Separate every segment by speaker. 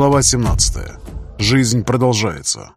Speaker 1: Глава 17. Жизнь продолжается.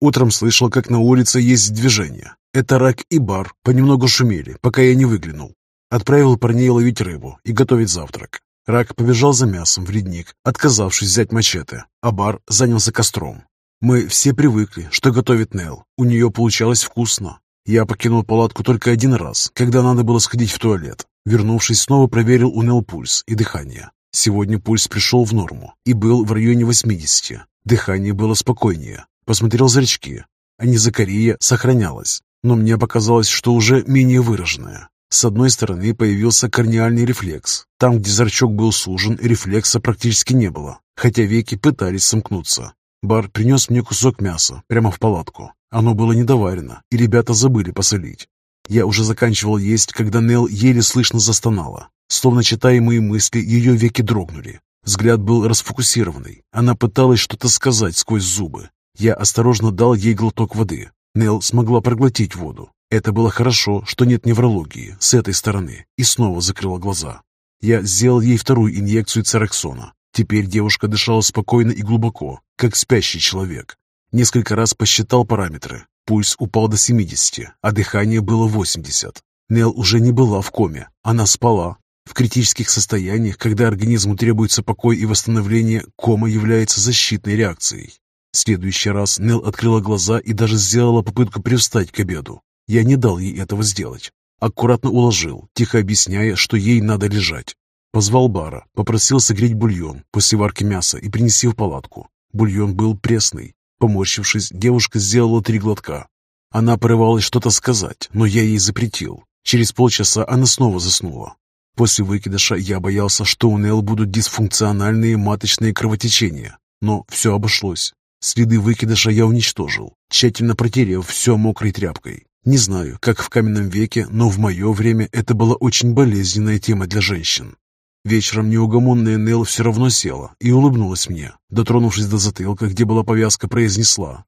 Speaker 1: Утром слышал, как на улице есть движение. Это рак и бар понемногу шумели, пока я не выглянул. Отправил парней ловить рыбу и готовить завтрак. Рак побежал за мясом в ледник, отказавшись взять мачете, а бар занялся костром. Мы все привыкли, что готовит Нел. У нее получалось вкусно. Я покинул палатку только один раз, когда надо было сходить в туалет. Вернувшись, снова проверил у Нел пульс и дыхание. Сегодня пульс пришел в норму и был в районе 80. Дыхание было спокойнее. Посмотрел зрачки. Анизакария сохранялась, но мне показалось, что уже менее выраженная. С одной стороны появился корниальный рефлекс. Там, где зрачок был сужен, рефлекса практически не было, хотя веки пытались сомкнуться. Бар принес мне кусок мяса прямо в палатку. Оно было недоварено, и ребята забыли посолить. Я уже заканчивал есть, когда Нел еле слышно застонала. Словно читая мои мысли, ее веки дрогнули. Взгляд был расфокусированный. Она пыталась что-то сказать сквозь зубы. Я осторожно дал ей глоток воды. Нел смогла проглотить воду. Это было хорошо, что нет неврологии с этой стороны, и снова закрыла глаза. Я сделал ей вторую инъекцию цераксона. Теперь девушка дышала спокойно и глубоко, как спящий человек. Несколько раз посчитал параметры. Пульс упал до 70, а дыхание было 80. Нел уже не была в коме, она спала. В критических состояниях, когда организму требуется покой и восстановление, кома является защитной реакцией. В следующий раз Нел открыла глаза и даже сделала попытку привстать к обеду. Я не дал ей этого сделать. Аккуратно уложил, тихо объясняя, что ей надо лежать. Позвал бара, попросил согреть бульон после варки мяса и принести в палатку. Бульон был пресный, Поморщившись, девушка сделала три глотка. Она порывалась что-то сказать, но я ей запретил. Через полчаса она снова заснула. После выкидыша я боялся, что у Нел будут дисфункциональные маточные кровотечения, но все обошлось. Следы выкидыша я уничтожил, тщательно протерев все мокрой тряпкой. Не знаю, как в каменном веке, но в мое время это была очень болезненная тема для женщин. Вечером неугомонная Нелл все равно села и улыбнулась мне, дотронувшись до затылка, где была повязка, произнесла.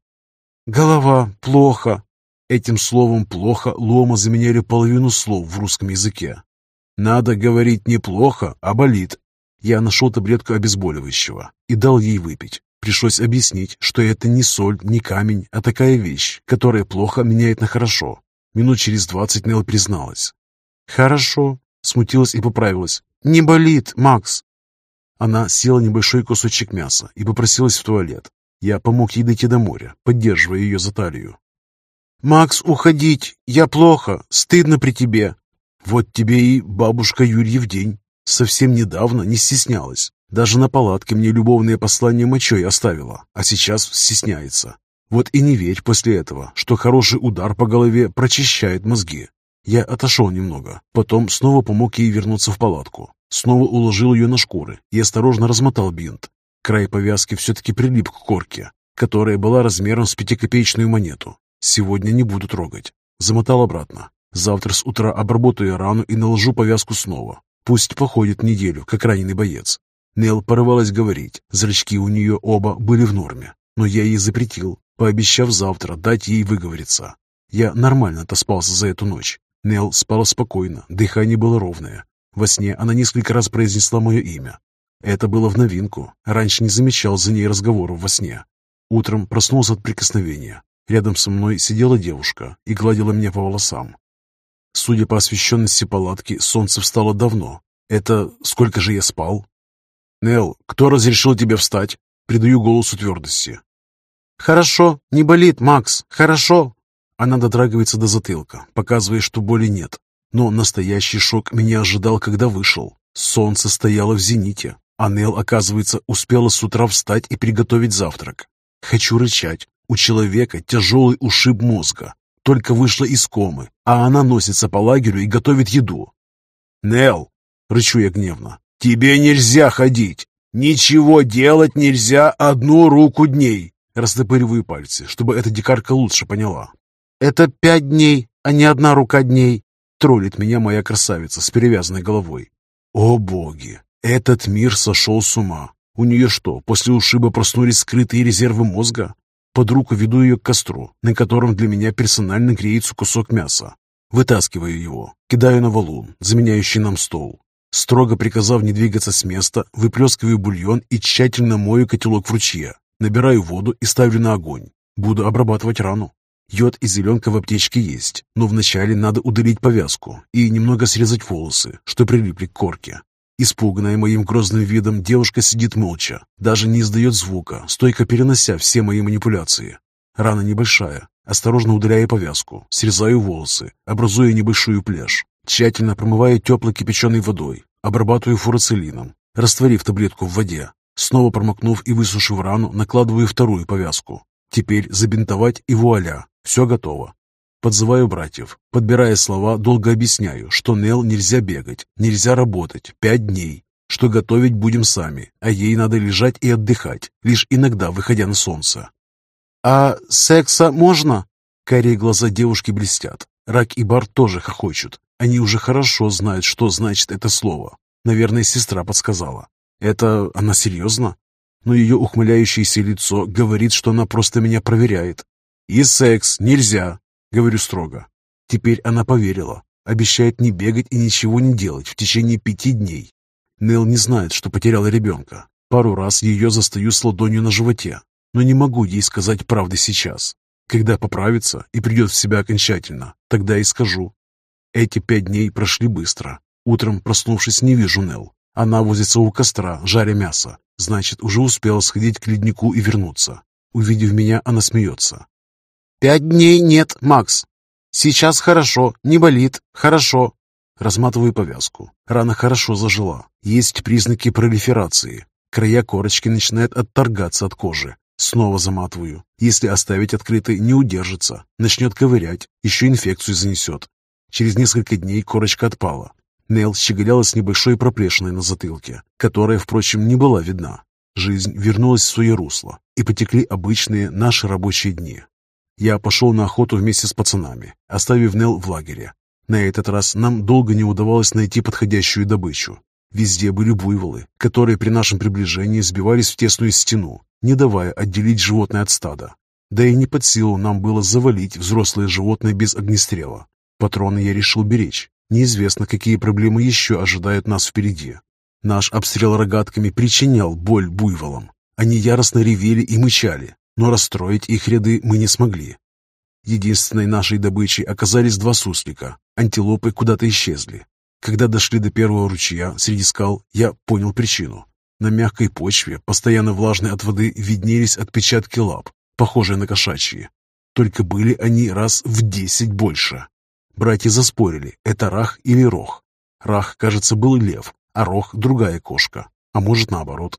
Speaker 1: «Голова, плохо!» Этим словом «плохо» Лома заменяли половину слов в русском языке. «Надо говорить не плохо, а болит». Я нашел таблетку обезболивающего и дал ей выпить. Пришлось объяснить, что это не соль, не камень, а такая вещь, которая плохо меняет на хорошо. Минут через двадцать Нелл призналась. «Хорошо», смутилась и поправилась. «Не болит, Макс!» Она съела небольшой кусочек мяса и попросилась в туалет. Я помог ей дойти до моря, поддерживая ее за талию. «Макс, уходить! Я плохо! Стыдно при тебе!» «Вот тебе и бабушка Юрьев день. Совсем недавно не стеснялась. Даже на палатке мне любовные послания мочой оставила, а сейчас стесняется. Вот и не верь после этого, что хороший удар по голове прочищает мозги. Я отошел немного, потом снова помог ей вернуться в палатку. Снова уложил ее на шкуры и осторожно размотал бинт. Край повязки все-таки прилип к корке, которая была размером с пятикопеечную монету. Сегодня не буду трогать. Замотал обратно. Завтра с утра обработаю рану и наложу повязку снова. Пусть походит неделю, как раненый боец. Нел порывалась говорить, зрачки у нее оба были в норме, но я ей запретил, пообещав завтра дать ей выговориться. Я нормально отоспался за эту ночь, Нел спала спокойно, дыхание было ровное. Во сне она несколько раз произнесла мое имя. Это было в новинку. Раньше не замечал за ней разговоров во сне. Утром проснулся от прикосновения. Рядом со мной сидела девушка и гладила меня по волосам. Судя по освещенности палатки, солнце встало давно. Это сколько же я спал? Нел, кто разрешил тебе встать? Придаю голосу твердости. «Хорошо, не болит, Макс, хорошо!» Она дотрагивается до затылка, показывая, что боли нет. Но настоящий шок меня ожидал, когда вышел. Солнце стояло в зените, а Нел, оказывается, успела с утра встать и приготовить завтрак. Хочу рычать. У человека тяжелый ушиб мозга. Только вышла из комы, а она носится по лагерю и готовит еду. «Нел!» — рычу я гневно. «Тебе нельзя ходить! Ничего делать нельзя одну руку дней!» Растопыриваю пальцы, чтобы эта дикарка лучше поняла. «Это пять дней, а не одна рука дней», — троллит меня моя красавица с перевязанной головой. «О боги! Этот мир сошел с ума! У нее что, после ушиба проснулись скрытые резервы мозга?» Под руку веду ее к костру, на котором для меня персонально греется кусок мяса. Вытаскиваю его, кидаю на валун, заменяющий нам стол. Строго приказав не двигаться с места, выплескиваю бульон и тщательно мою котелок в ручье. Набираю воду и ставлю на огонь. Буду обрабатывать рану. Йод и зеленка в аптечке есть, но вначале надо удалить повязку и немного срезать волосы, что прилипли к корке. Испуганная моим грозным видом, девушка сидит молча, даже не издает звука, стойко перенося все мои манипуляции. Рана небольшая. Осторожно удаляя повязку, срезаю волосы, образуя небольшую пляж. Тщательно промываю теплой кипяченой водой, обрабатываю фурацилином, растворив таблетку в воде. Снова промокнув и высушив рану, накладываю вторую повязку. Теперь забинтовать и вуаля, все готово. Подзываю братьев, подбирая слова, долго объясняю, что Нел нельзя бегать, нельзя работать, пять дней, что готовить будем сами, а ей надо лежать и отдыхать, лишь иногда выходя на солнце. «А секса можно?» Карие глаза девушки блестят. Рак и Бар тоже хохочут. Они уже хорошо знают, что значит это слово. Наверное, сестра подсказала. Это она серьезно? Но ее ухмыляющееся лицо говорит, что она просто меня проверяет. «И секс нельзя», — говорю строго. Теперь она поверила. Обещает не бегать и ничего не делать в течение пяти дней. Нел не знает, что потеряла ребенка. Пару раз ее застаю с ладонью на животе, но не могу ей сказать правды сейчас. Когда поправится и придет в себя окончательно, тогда и скажу. Эти пять дней прошли быстро. Утром, проснувшись, не вижу Нел. Она возится у костра, жаря мясо. Значит, уже успела сходить к леднику и вернуться. Увидев меня, она смеется. «Пять дней нет, Макс. Сейчас хорошо, не болит, хорошо». Разматываю повязку. Рана хорошо зажила. Есть признаки пролиферации. Края корочки начинают отторгаться от кожи. Снова заматываю. Если оставить открытой, не удержится. Начнет ковырять, еще инфекцию занесет. Через несколько дней корочка отпала. Нел щеголяла с небольшой проплешиной на затылке, которая, впрочем, не была видна. Жизнь вернулась в свое русло, и потекли обычные наши рабочие дни. Я пошел на охоту вместе с пацанами, оставив Нел в лагере. На этот раз нам долго не удавалось найти подходящую добычу. Везде были буйволы, которые при нашем приближении сбивались в тесную стену, не давая отделить животное от стада. Да и не под силу нам было завалить взрослое животное без огнестрела. Патроны я решил беречь. Неизвестно, какие проблемы еще ожидают нас впереди. Наш обстрел рогатками причинял боль буйволам. Они яростно ревели и мычали, но расстроить их ряды мы не смогли. Единственной нашей добычей оказались два суслика. Антилопы куда-то исчезли. Когда дошли до первого ручья среди скал, я понял причину. На мягкой почве, постоянно влажной от воды, виднелись отпечатки лап, похожие на кошачьи. Только были они раз в десять больше. Братья заспорили, это Рах или Рох. Рах, кажется, был лев, а Рох — другая кошка, а может наоборот.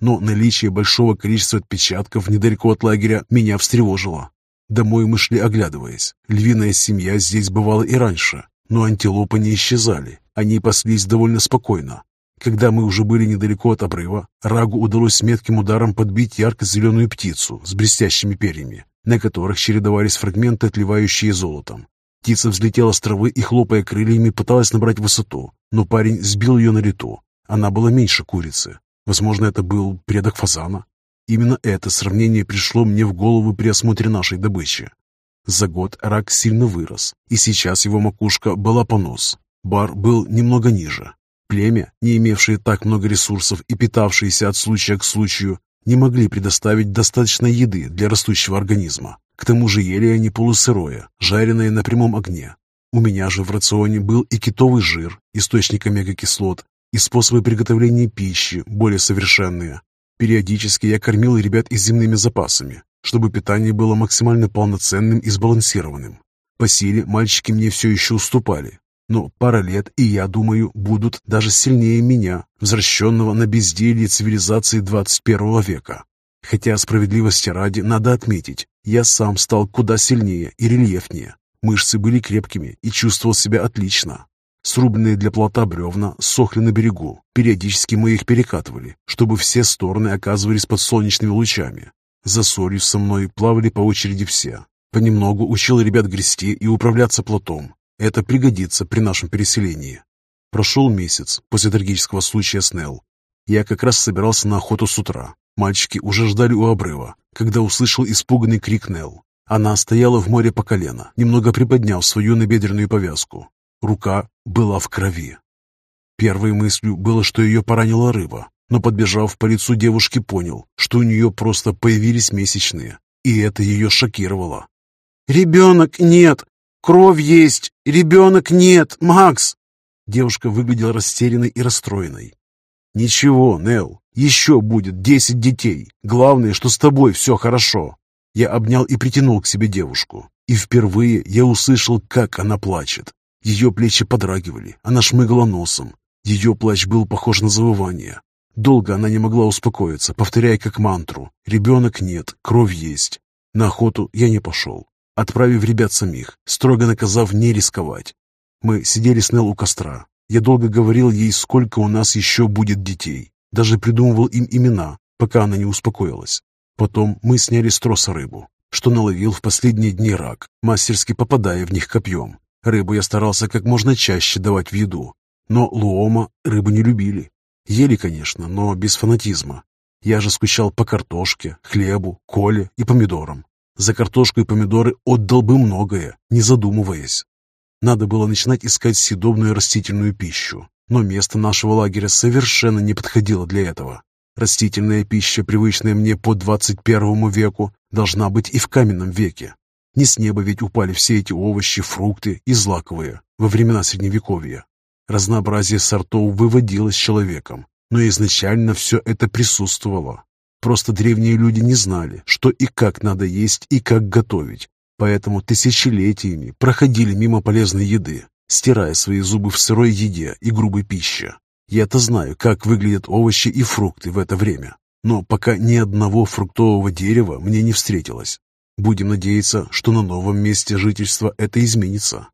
Speaker 1: Но наличие большого количества отпечатков недалеко от лагеря меня встревожило. Домой мы шли оглядываясь. Львиная семья здесь бывала и раньше, но антилопы не исчезали. Они паслись довольно спокойно, когда мы уже были недалеко от обрыва, Рагу удалось метким ударом подбить ярко-зеленую птицу с блестящими перьями, на которых чередовались фрагменты, отливающие золотом. Птица взлетела с травы и, хлопая крыльями, пыталась набрать высоту, но парень сбил ее на лету. Она была меньше курицы. Возможно, это был предок фазана. Именно это сравнение пришло мне в голову при осмотре нашей добычи. За год рак сильно вырос, и сейчас его макушка была по нос. Бар был немного ниже, Племя, не имевшее так много ресурсов и питавшееся от случая к случаю, не могли предоставить достаточно еды для растущего организма. К тому же ели они полусырое, жареное на прямом огне. У меня же в рационе был и китовый жир, источник омега-кислот, и способы приготовления пищи более совершенные. Периодически я кормил ребят и земными запасами, чтобы питание было максимально полноценным и сбалансированным. По силе мальчики мне все еще уступали, но пара лет, и я думаю, будут даже сильнее меня, возвращенного на безделье цивилизации 21 века. Хотя справедливости ради надо отметить, я сам стал куда сильнее и рельефнее. Мышцы были крепкими и чувствовал себя отлично. Срубленные для плота бревна сохли на берегу. Периодически мы их перекатывали, чтобы все стороны оказывались под солнечными лучами. За солью со мной плавали по очереди все. Понемногу учил ребят грести и управляться плотом. Это пригодится при нашем переселении. Прошел месяц после трагического случая с Нелл. Я как раз собирался на охоту с утра. Мальчики уже ждали у обрыва, когда услышал испуганный крик Нелл. Она стояла в море по колено, немного приподняв свою набедренную повязку. Рука была в крови. Первой мыслью было, что ее поранила рыба, но подбежав по лицу девушки, понял, что у нее просто появились месячные, и это ее шокировало. «Ребенок нет! Кровь есть! Ребенок нет! Макс!» Девушка выглядела растерянной и расстроенной. «Ничего, Нел, еще будет десять детей. Главное, что с тобой все хорошо». Я обнял и притянул к себе девушку. И впервые я услышал, как она плачет. Ее плечи подрагивали, она шмыгала носом. Ее плач был похож на завывание. Долго она не могла успокоиться, повторяя как мантру «Ребенок нет, кровь есть». На охоту я не пошел, отправив ребят самих, строго наказав не рисковать. Мы сидели с Нел у костра. Я долго говорил ей, сколько у нас еще будет детей. Даже придумывал им имена, пока она не успокоилась. Потом мы сняли с троса рыбу, что наловил в последние дни рак, мастерски попадая в них копьем. Рыбу я старался как можно чаще давать в еду, но Луома рыбу не любили. Ели, конечно, но без фанатизма. Я же скучал по картошке, хлебу, коле и помидорам. За картошку и помидоры отдал бы многое, не задумываясь. Надо было начинать искать съедобную растительную пищу, но место нашего лагеря совершенно не подходило для этого. Растительная пища, привычная мне по 21 веку, должна быть и в каменном веке. Не с неба ведь упали все эти овощи, фрукты и злаковые во времена Средневековья. Разнообразие сортов выводилось человеком, но изначально все это присутствовало. Просто древние люди не знали, что и как надо есть и как готовить, поэтому тысячелетиями проходили мимо полезной еды, стирая свои зубы в сырой еде и грубой пище. Я-то знаю, как выглядят овощи и фрукты в это время, но пока ни одного фруктового дерева мне не встретилось. Будем надеяться, что на новом месте жительства это изменится.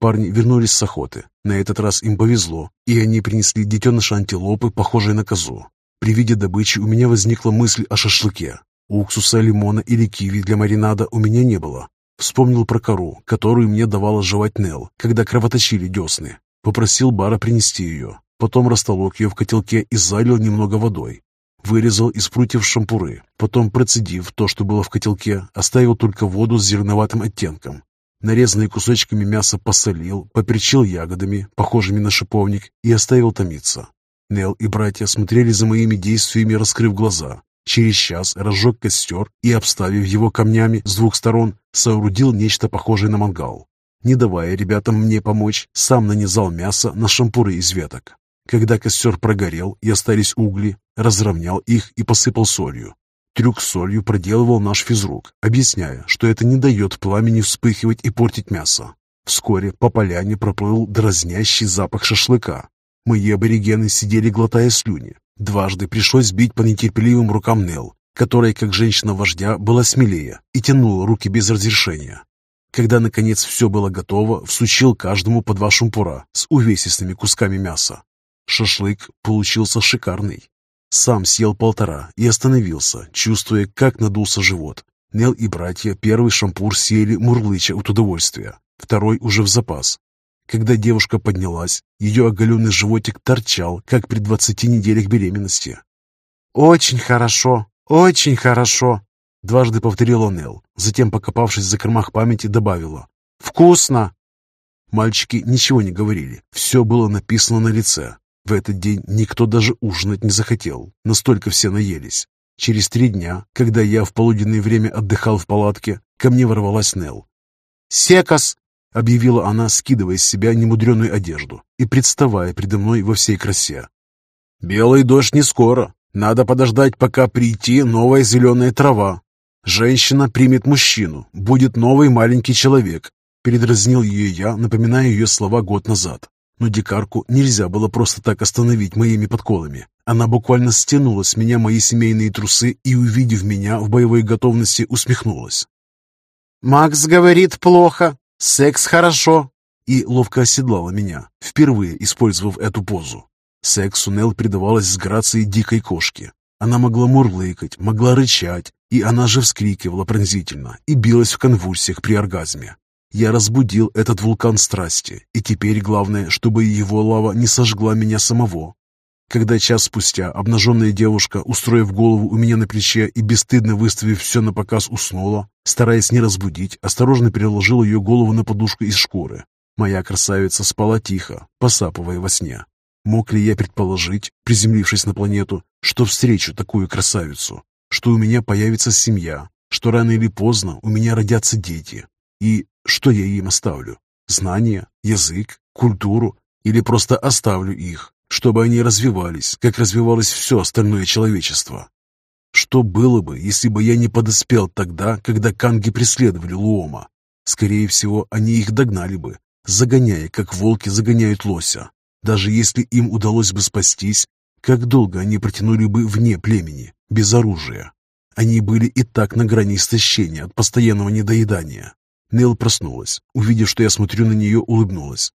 Speaker 1: Парни вернулись с охоты. На этот раз им повезло, и они принесли детеныша антилопы, похожей на козу. При виде добычи у меня возникла мысль о шашлыке. Уксуса, лимона или киви для маринада у меня не было. Вспомнил про кору, которую мне давала жевать Нел, когда кровоточили десны. Попросил Бара принести ее. Потом растолок ее в котелке и залил немного водой. Вырезал из прутьев шампуры. Потом, процедив то, что было в котелке, оставил только воду с зеленоватым оттенком. Нарезанные кусочками мясо посолил, поперчил ягодами, похожими на шиповник, и оставил томиться. Нел и братья смотрели за моими действиями, раскрыв глаза. Через час разжег костер и, обставив его камнями с двух сторон, соорудил нечто похожее на мангал. Не давая ребятам мне помочь, сам нанизал мясо на шампуры из веток. Когда костер прогорел и остались угли, разровнял их и посыпал солью. Трюк с солью проделывал наш физрук, объясняя, что это не дает пламени вспыхивать и портить мясо. Вскоре по поляне проплыл дразнящий запах шашлыка. Мои аборигены сидели, глотая слюни. Дважды пришлось бить по нетерпеливым рукам Нел, которая, как женщина-вождя, была смелее и тянула руки без разрешения. Когда, наконец, все было готово, всучил каждому по два шампура с увесистыми кусками мяса. Шашлык получился шикарный. Сам съел полтора и остановился, чувствуя, как надулся живот. Нел и братья первый шампур съели мурлыча от удовольствия, второй уже в запас. Когда девушка поднялась, ее оголенный животик торчал, как при двадцати неделях беременности. «Очень хорошо, очень хорошо!» Дважды повторила Нел, затем, покопавшись за кормах памяти, добавила. «Вкусно!» Мальчики ничего не говорили, все было написано на лице. В этот день никто даже ужинать не захотел, настолько все наелись. Через три дня, когда я в полуденное время отдыхал в палатке, ко мне ворвалась Нел. «Секас!» — объявила она, скидывая с себя немудреную одежду и представая предо мной во всей красе. «Белый дождь не скоро. Надо подождать, пока прийти новая зеленая трава. Женщина примет мужчину, будет новый маленький человек». Передразнил ее я, напоминая ее слова год назад. Но дикарку нельзя было просто так остановить моими подколами. Она буквально стянула с меня мои семейные трусы и, увидев меня в боевой готовности, усмехнулась. «Макс говорит плохо, секс хорошо», и ловко оседлала меня, впервые использовав эту позу. Сексу Нел предавалась с грацией дикой кошки. Она могла мурлыкать, могла рычать, и она же вскрикивала пронзительно и билась в конвульсиях при оргазме. Я разбудил этот вулкан страсти, и теперь главное, чтобы его лава не сожгла меня самого. Когда час спустя обнаженная девушка, устроив голову у меня на плече и бесстыдно выставив все на показ, уснула, стараясь не разбудить, осторожно переложил ее голову на подушку из шкуры. Моя красавица спала тихо, посапывая во сне. Мог ли я предположить, приземлившись на планету, что встречу такую красавицу, что у меня появится семья, что рано или поздно у меня родятся дети, и что я им оставлю? Знания, язык, культуру или просто оставлю их, чтобы они развивались, как развивалось все остальное человечество? Что было бы, если бы я не подоспел тогда, когда канги преследовали Луома? Скорее всего, они их догнали бы, загоняя, как волки загоняют лося. Даже если им удалось бы спастись, как долго они протянули бы вне племени, без оружия? Они были и так на грани истощения от постоянного недоедания. Нел проснулась. Увидев, что я смотрю на нее, улыбнулась.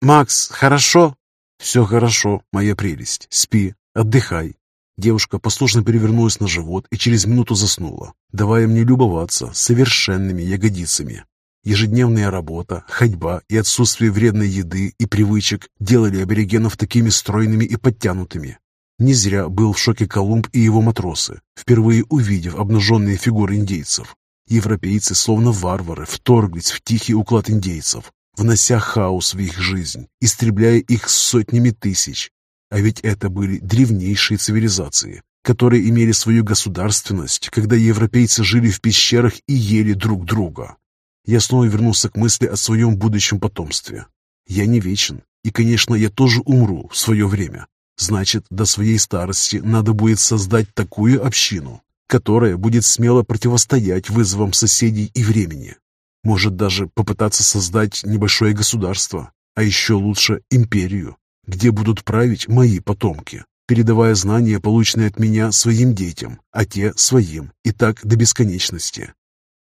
Speaker 1: «Макс, хорошо?» «Все хорошо, моя прелесть. Спи, отдыхай». Девушка послушно перевернулась на живот и через минуту заснула, давая мне любоваться совершенными ягодицами. Ежедневная работа, ходьба и отсутствие вредной еды и привычек делали аборигенов такими стройными и подтянутыми. Не зря был в шоке Колумб и его матросы, впервые увидев обнаженные фигуры индейцев. Европейцы, словно варвары, вторглись в тихий уклад индейцев, внося хаос в их жизнь, истребляя их сотнями тысяч. А ведь это были древнейшие цивилизации, которые имели свою государственность, когда европейцы жили в пещерах и ели друг друга. Я снова вернулся к мысли о своем будущем потомстве. Я не вечен, и, конечно, я тоже умру в свое время. Значит, до своей старости надо будет создать такую общину, которая будет смело противостоять вызовам соседей и времени. Может даже попытаться создать небольшое государство, а еще лучше империю, где будут править мои потомки, передавая знания, полученные от меня своим детям, а те своим, и так до бесконечности.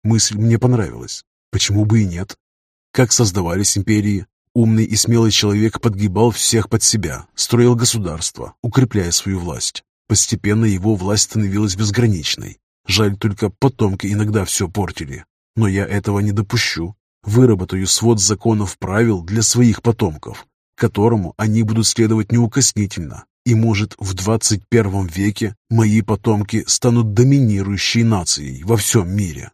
Speaker 1: Мысль мне понравилась. Почему бы и нет? Как создавались империи? Умный и смелый человек подгибал всех под себя, строил государство, укрепляя свою власть. Постепенно его власть становилась безграничной. Жаль, только потомки иногда все портили. Но я этого не допущу. Выработаю свод законов правил для своих потомков, которому они будут следовать неукоснительно. И, может, в 21 веке мои потомки станут доминирующей нацией во всем мире.